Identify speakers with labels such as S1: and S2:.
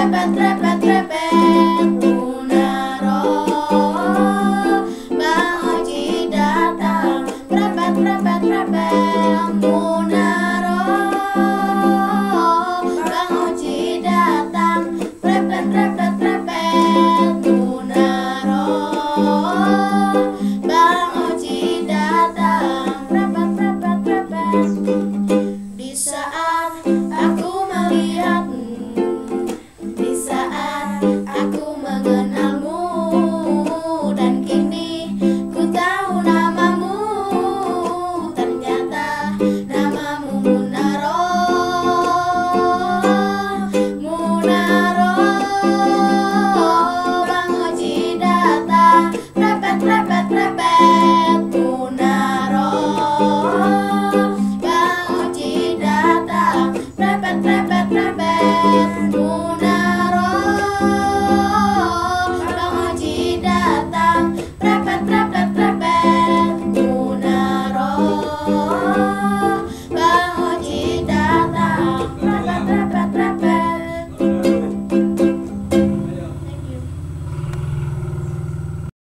S1: repet repet repet munaro bang haji datang. Repet una